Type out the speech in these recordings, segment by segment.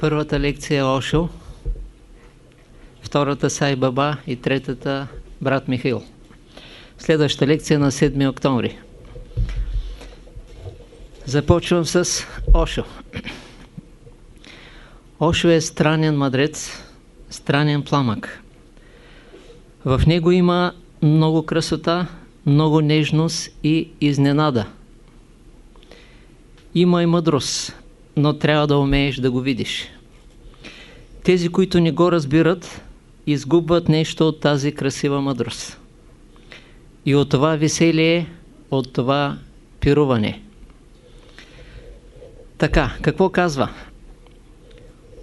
Първата лекция е Ошо, втората Сай Баба и третата брат Михаил. Следващата лекция е на 7 октомври. Започвам с Ошо. Ошо е странен мъдрец, странен пламък. В него има много красота, много нежност и изненада. Има и мъдрост, но трябва да умееш да го видиш. Тези, които не го разбират, изгубват нещо от тази красива мъдрост. И от това веселие, от това пируване. Така, какво казва?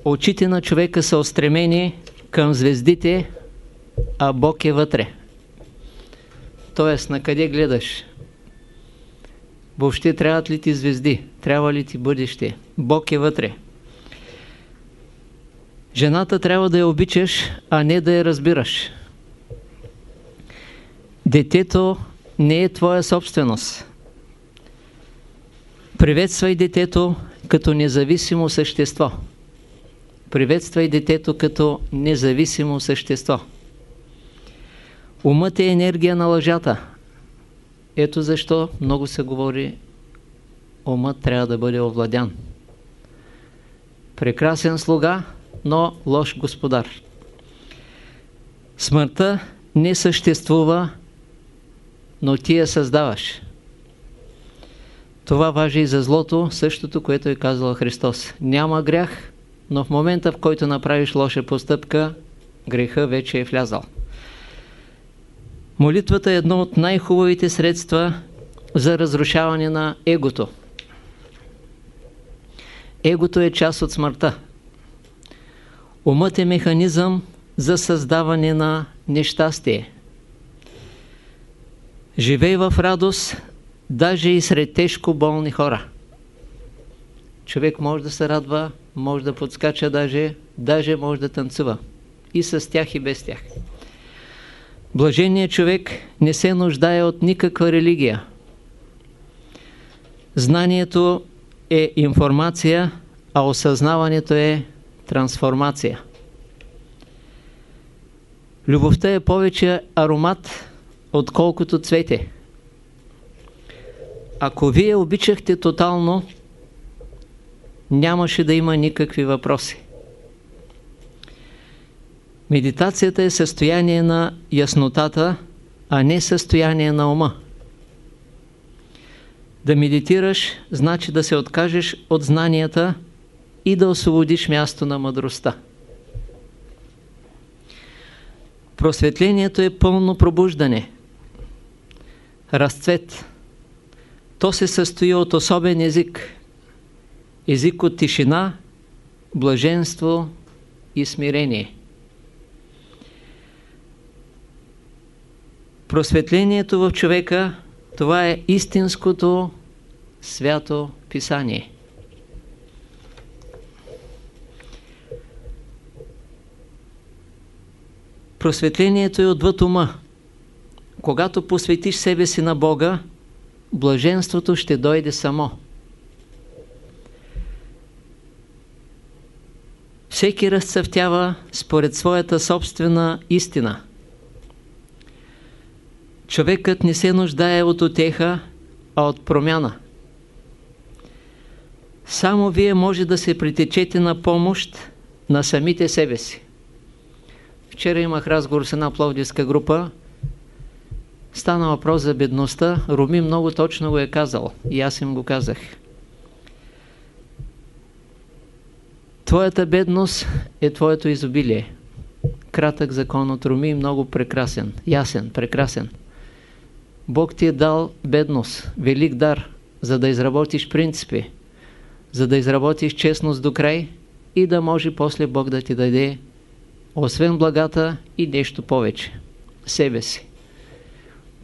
Очите на човека са устремени към звездите, а Бог е вътре. Тоест, на къде гледаш? Въобще трябват ли ти звезди? Трябва ли ти бъдеще? Бог е вътре. Жената трябва да я обичаш, а не да я разбираш. Детето не е твоя собственост. Приветствай детето като независимо същество. Приветствай детето като независимо същество. Умът е енергия на лъжата. Ето защо много се говори, умът трябва да бъде овладян. Прекрасен слуга, но лош господар. Смъртта не съществува, но ти я създаваш. Това важи и за злото, същото, което е казал Христос. Няма грях, но в момента, в който направиш лоша постъпка, греха вече е влязал. Молитвата е едно от най-хубавите средства за разрушаване на егото. Егото е част от смъртта. Умът е механизъм за създаване на нещастие. Живей в радост, даже и сред тежко болни хора. Човек може да се радва, може да подскача даже, даже може да танцува. И с тях и без тях. Блаженият човек не се нуждае от никаква религия. Знанието е информация, а осъзнаването е трансформация. Любовта е повече аромат, отколкото цвете. Ако вие обичахте тотално, нямаше да има никакви въпроси. Медитацията е състояние на яснотата, а не състояние на ума. Да медитираш, значи да се откажеш от знанията и да освободиш място на мъдростта. Просветлението е пълно пробуждане, разцвет. То се състои от особен език. Език от тишина, блаженство и смирение. Просветлението в човека, това е истинското свято писание. Просветлението е отвъд ума. Когато посветиш себе си на Бога, блаженството ще дойде само. Всеки разцъфтява според своята собствена истина. Човекът не се нуждае от отеха, а от промяна. Само вие може да се притечете на помощ на самите себе си. Вчера имах разговор с една пловдивска група. Стана въпрос за бедността. Руми много точно го е казал. И аз им го казах. Твоята бедност е твоето изобилие. Кратък закон от Руми, много прекрасен, ясен, прекрасен. Бог ти е дал бедност, велик дар, за да изработиш принципи, за да изработиш честност до край и да може после Бог да ти даде освен благата и нещо повече. Себе си.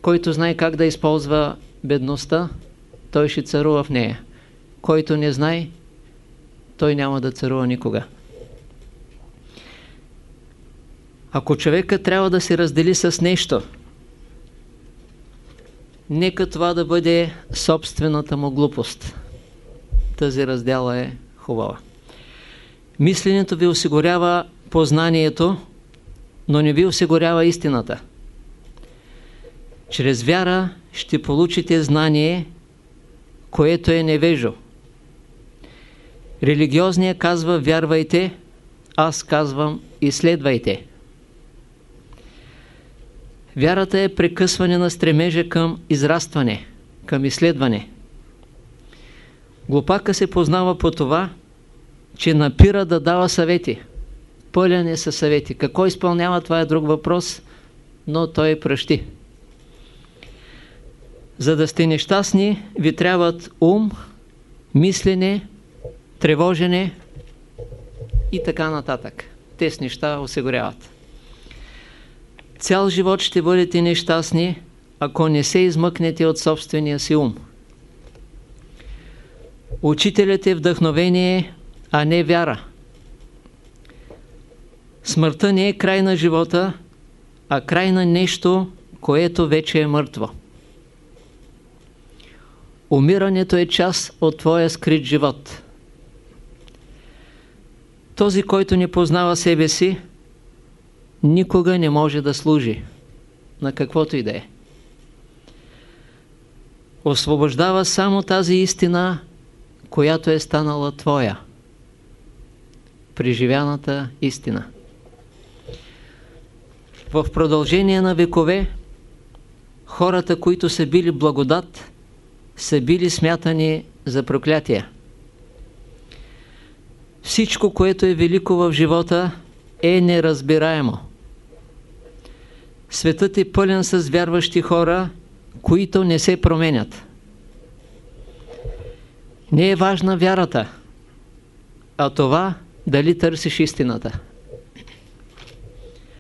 Който знае как да използва бедността, той ще царува в нея. Който не знае, той няма да царува никога. Ако човека трябва да се раздели с нещо, нека това да бъде собствената му глупост. Тази раздяла е хубава. Мисленето ви осигурява познанието, но не ви осигурява истината. Чрез вяра ще получите знание, което е невежо. Религиозният казва вярвайте, аз казвам изследвайте. Вярата е прекъсване на стремежа към израстване, към изследване. Глупака се познава по това, че напира да дава съвети. Пълен е със съвети. Какво изпълнява, това е друг въпрос, но той пръщи. За да сте нещастни, ви трябват ум, мислене, тревожене и така нататък. Те неща осигуряват. Цял живот ще бъдете нещастни, ако не се измъкнете от собствения си ум. Учителят е вдъхновение, а не вяра. Смъртта не е край на живота, а край на нещо, което вече е мъртво. Умирането е част от твоя скрит живот. Този, който не познава себе си, никога не може да служи на каквото и да е. Освобождава само тази истина, която е станала твоя. Преживяната истина. В продължение на векове хората, които са били благодат, са били смятани за проклятия. Всичко, което е велико в живота, е неразбираемо. Светът е пълен с вярващи хора, които не се променят. Не е важна вярата, а това дали търсиш истината.